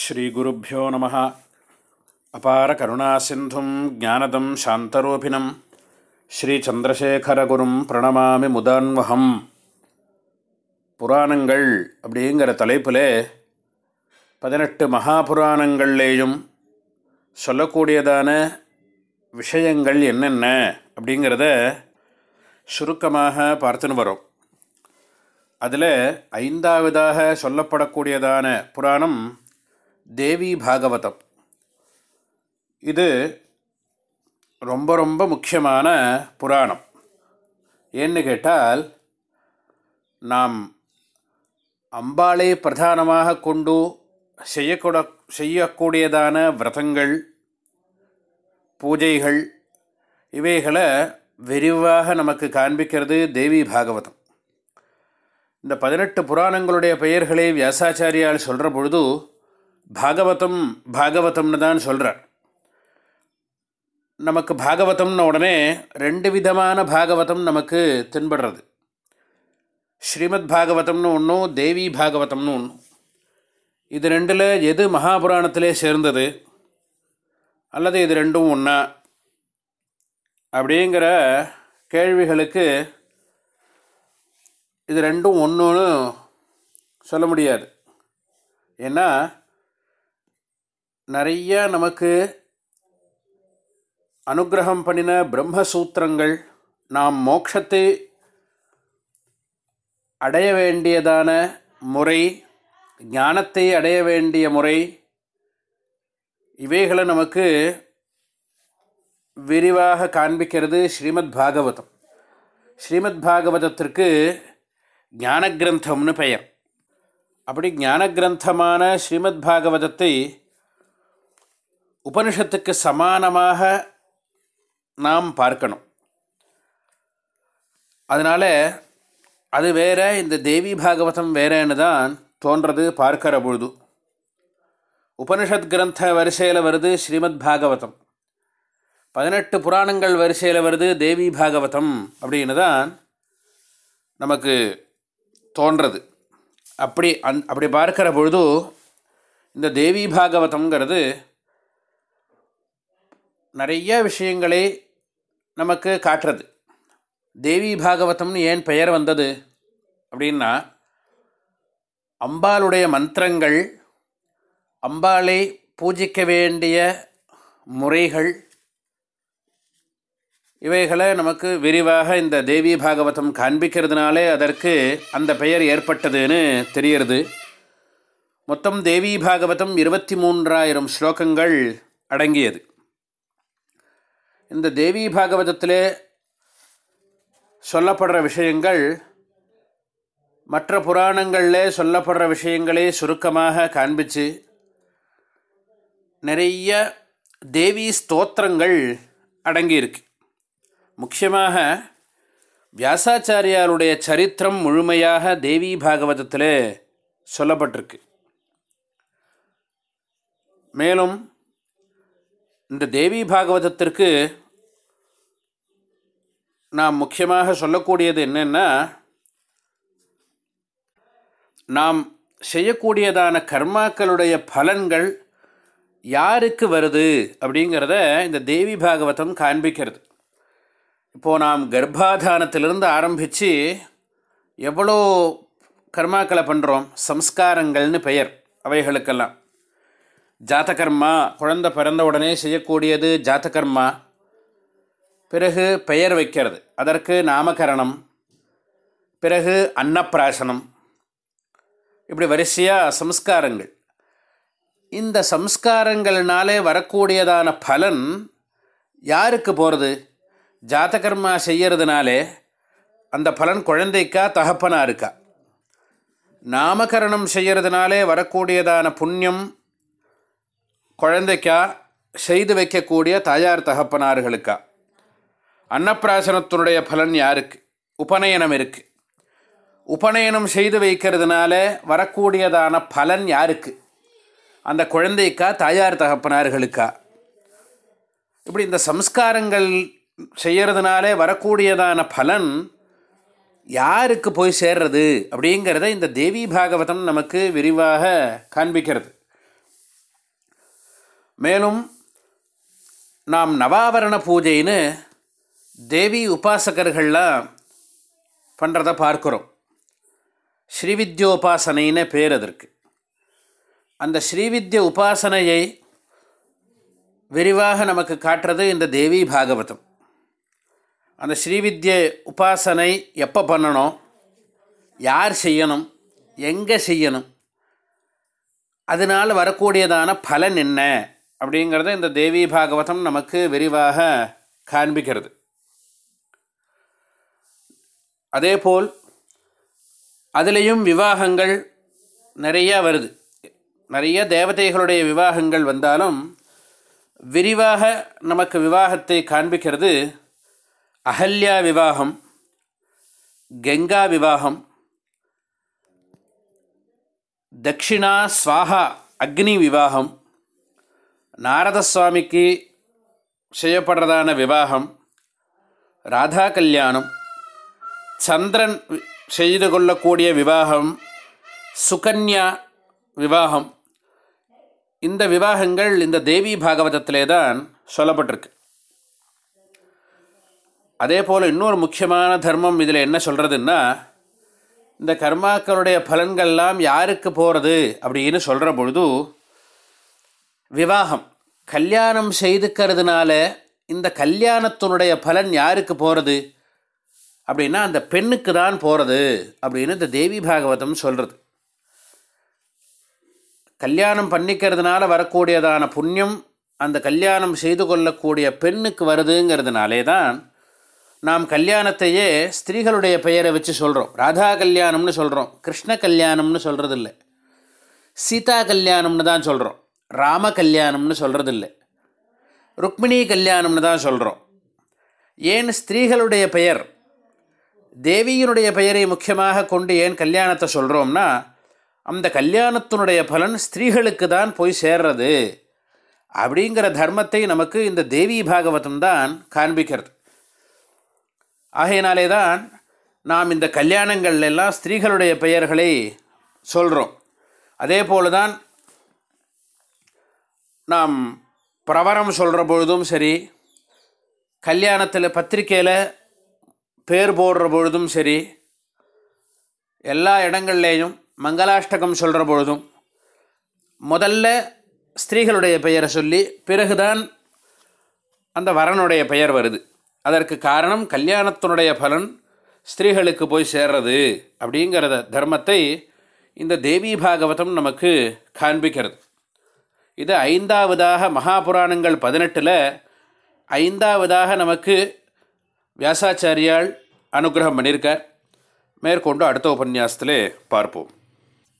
ஸ்ரீகுருப்போ நம. அபார கருணாசிந்தும் ஜானதம் சாந்தரூபிணம். ஸ்ரீச்சந்திரசேகரகுரும் பிரணமாமி முதான்வகம் புராணங்கள் அப்படிங்கிற தலைப்பில் பதினெட்டு மகாபுராணங்கள்லேயும் சொல்லக்கூடியதான விஷயங்கள் என்னென்ன அப்படிங்கிறத சுருக்கமாக பார்த்துன்னு வரும். அதில் ஐந்தாவதாக சொல்லப்படக்கூடியதான புராணம் தேவி பாகவதம். இது ரொம்ப ரொம்ப முக்கியமான புராணம். ஏன்னு கேட்டால் நாம் அம்பாளை பிரதானமாக கொண்டு செய்யக்கூட செய்யக்கூடியதான விரதங்கள் பூஜைகள் இவைகளை விரிவாக நமக்கு காண்பிக்கிறது தேவி பாகவதம். இந்த பதினெட்டு புராணங்களுடைய பெயர்களை வியாசாச்சாரியால் சொல்கிற பொழுது பாகவதம் பாகவதம்னு தான் சொல்கிறார் நமக்கு பாகவதம்னு உடனே ரெண்டு விதமான பாகவதம் நமக்கு தென்படுறது. ஸ்ரீமத் பாகவதம்னு ஒன்றும் தேவி பாகவதம்னு ஒன்றும் இது ரெண்டில் எது மகாபுராணத்திலே சேர்ந்தது அல்லது இது ரெண்டும் ஒன்றா அப்படிங்கிற கேள்விகளுக்கு இது ரெண்டும் ஒன்றுன்னு சொல்ல முடியாது. ஏன்னா நிறைய நமக்கு அனுகிரகம் பண்ணின பிரம்மசூத்திரங்கள் நாம் மோட்சத்தை அடைய வேண்டியதான முறை ஞானத்தை அடைய வேண்டிய முறை இவைகளை நமக்கு விரிவாக காண்பிக்கிறது ஸ்ரீமத் பாகவதம். ஸ்ரீமத் பாகவதத்திற்கு ஞான கிரந்தம்னு பெயர். அப்படி ஞான கிரந்தமான ஸ்ரீமத் பாகவதத்தை உபனிஷத்துக்கு சமானமாக நாம் பார்க்கணும். அதனால் அது வேறு இந்த தேவி பாகவதம் வேறேன்னு தான் தோன்றது பார்க்கிற பொழுது. உபனிஷத் கிரந்த வரிசையில் வருது ஸ்ரீமத் பாகவதம். பதினெட்டு புராணங்கள் வரிசையில் வருது தேவி பாகவதம் அப்படின்னு தான் நமக்கு தோன்றது. அப்படி அந் அப்படி பார்க்கிற பொழுது இந்த தேவி பாகவதங்கிறது நிறைய விஷயங்களை நமக்கு காட்டுறது. தேவி பாகவதம்னு ஏன் பெயர் வந்தது அப்படின்னா அம்பாளுடைய மந்திரங்கள் அம்பாளை பூஜிக்க வேண்டிய முறைகள் இவைகளை நமக்கு விரிவாக இந்த தேவி பாகவதம் காண்பிக்கிறதுனாலே அதற்கு அந்த பெயர் ஏற்பட்டதுன்னு தெரிகிறது. மொத்தம் தேவி பாகவதம் இருபத்தி மூன்றாயிரம் ஸ்லோகங்கள் அடங்கியது. இந்த தேவி பாகவதத்தில் சொல்லப்படுற விஷயங்கள் மற்ற புராணங்களில் சொல்லப்படுற விஷயங்களே சுருக்கமாக காண்பித்து நிறைய தேவி ஸ்தோத்திரங்கள் அடங்கியிருக்கு. முக்கியமாக வியாசாச்சாரியாருடைய சரித்திரம் முழுமையாக தேவி பாகவதத்தில் சொல்லப்பட்டிருக்கு. மேலும் இந்த தேவி பாகவதத்திற்கு நாம் முக்கியமாக சொல்லக்கூடியது என்னென்னா நாம் செய்யக்கூடியதான கர்மாக்களுடைய பலன்கள் யாருக்கு வருது அப்படிங்கிறத இந்த தேவி பாகவதம் காண்பிக்கிறது. இப்போது நாம் கர்ப்பாதானத்திலிருந்து ஆரம்பித்து எவ்வளோ கர்மாக்களை பண்ணுறோம் சம்ஸ்காரங்கள்னு பெயர் அவைகளுக்கெல்லாம். ஜாத்தகர்மா குழந்த பிறந்த உடனே செய்யக்கூடியது ஜாத்தகர்மா பிறகு பெயர் வைக்கிறது. அதற்கு நாமகரணம் பிறகு அன்னப்பிராசனம். இப்படி வரிசையாக சம்ஸ்காரங்கள். இந்த சம்ஸ்காரங்கள்னாலே வரக்கூடியதான பலன் யாருக்கு போகிறது ஜாதகர்மா செய்கிறதுனாலே அந்த பலன் குழந்தைக்கா தகப்பனாக இருக்கா நாமகரணம் செய்கிறதுனாலே வரக்கூடியதான புண்ணியம் குழந்தைக்கா செய்து வைக்கக்கூடிய தாயார் தகப்பனார்களுக்கா? அன்னப்பிராசனத்தினுடைய பலன் யாருக்கு? உபநயனம் இருக்குது உபநயனம் செய்து வைக்கிறதுனால வரக்கூடியதான பலன் யாருக்கு? அந்த குழந்தைக்கா தாயார் தகப்பனார்களுக்கா? இப்படி இந்த சம்ஸ்காரங்கள் செய்கிறதுனாலே வரக்கூடியதான பலன் யாருக்கு போய் சேர்றது அப்படிங்கிறத இந்த தேவி பாகவதம் நமக்கு விரிவாக காண்பிக்கிறது. மேலும் நாம் நவாவரண பூஜைன்னு தேவி உபாசகர்கள்லாம் பண்ணுறத பார்க்குறோம். ஸ்ரீவித்யோபாசனைன்னு பேர் அதற்கு. அந்த ஸ்ரீவித்ய உபாசனையை விரிவாக நமக்கு காட்டுறது இந்த தேவி பாகவதம். அந்த ஸ்ரீவித்ய உபாசனை எப்போ பண்ணணும்? யார் செய்யணும்? எங்கே செய்யணும்? அதனால் வரக்கூடியதான பலன் என்ன? அப்படிங்கிறத இந்த தேவி பாகவதம் நமக்கு விரிவாக காண்பிக்கிறது. அதேபோல் அதுலேயும் விவாகங்கள் நிறையா வருது. நிறைய தேவதைகளுடைய விவாகங்கள் வந்தாலும் விரிவாக நமக்கு விவாகத்தை காண்பிக்கிறது அகல்யா விவாகம் கங்கா விவாகம் தக்ஷிணா ஸ்வாஹா அக்னி விவாகம் நாரதசுவாமிக்கு செய்யப்படுறதான விவாகம் ராதா கல்யாணம் சந்திரன் செய்து கொள்ளக்கூடிய விவாகம் சுகன்யா விவாகம். இந்த விவாகங்கள் இந்த தேவி பாகவதத்திலே தான் சொல்லப்பட்டிருக்கு. அதே போல் இன்னொரு முக்கியமான தர்மம் இதில் என்ன சொல்கிறதுன்னா இந்த கர்மாக்களுடைய பலன்கள்லாம் யாருக்கு போகிறது அப்படின்னு சொல்கிற பொழுது விவாகம். கல்யாணம் செய்துக்கிறதுனால இந்த கல்யாணத்தினுடைய பலன் யாருக்கு போகிறது அப்படின்னா அந்த பெண்ணுக்கு தான் போகிறது அப்படின்னு இந்த தேவி பாகவதம் சொல்கிறது கல்யாணம் பண்ணிக்கிறதுனால வரக்கூடியதான புண்ணியம் அந்த கல்யாணம் செய்து கொள்ளக்கூடிய பெண்ணுக்கு வருதுங்கிறதுனாலே தான் நாம் கல்யாணத்தையே ஸ்திரீகளுடைய பெயரை வச்சு சொல்கிறோம் ராதா கல்யாணம்னு சொல்கிறோம் கிருஷ்ண கல்யாணம்னு சொல்கிறதில்ல சீதா கல்யாணம்னு தான் சொல்கிறோம் ராம கல்யாணம்னு சொல்கிறதில்ல ருக்மிணி கல்யாணம்னு தான் சொல்கிறோம் ஏன் ஸ்திரீகளுடைய பெயர்? தேவியினுடைய பெயரை முக்கியமாக கொண்டு ஏன் கல்யாணத்தை சொல்கிறோம்னா அந்த கல்யாணத்தினுடைய பலன் ஸ்திரீகளுக்கு தான் போய் சேர்றது அப்படிங்கிற தர்மத்தை நமக்கு இந்த தேவி பாகவதம் தான் காண்பிக்கிறது. ஆகையினாலே தான் நாம் இந்த கல்யாணங்கள் எல்லாம் ஸ்திரீகளுடைய பெயர்களை சொல்கிறோம் அதே போல தான் நாம் பிரவரம் சொல்கிற பொழுதும் சரி கல்யாணத்தில் பத்திரிக்கையில் பேர் போடுற பொழுதும் சரி எல்லா இடங்கள்லேயும் மங்களாஷ்டகம் சொல்கிற பொழுதும் முதல்ல ஸ்திரீகளுடைய பெயரை சொல்லி பிறகுதான் அந்த வரனுடைய பெயர் வருது. அதற்கு காரணம் கல்யாணத்தினுடைய பலன் ஸ்திரீகளுக்கு போய் சேர்றது அப்படிங்கிறத தர்மத்தை இந்த தேவி பாகவதம் நமக்கு காண்பிக்கிறது. இது ஐந்தாவதாக மகாபுராணங்கள் பதினெட்டில் ஐந்தாவதாக நமக்கு வியாசாச்சாரியால் அனுகிரகம் பண்ணியிருக்கார் மேற்கொண்டு அடுத்த உபன்யாசத்திலே பார்ப்போம்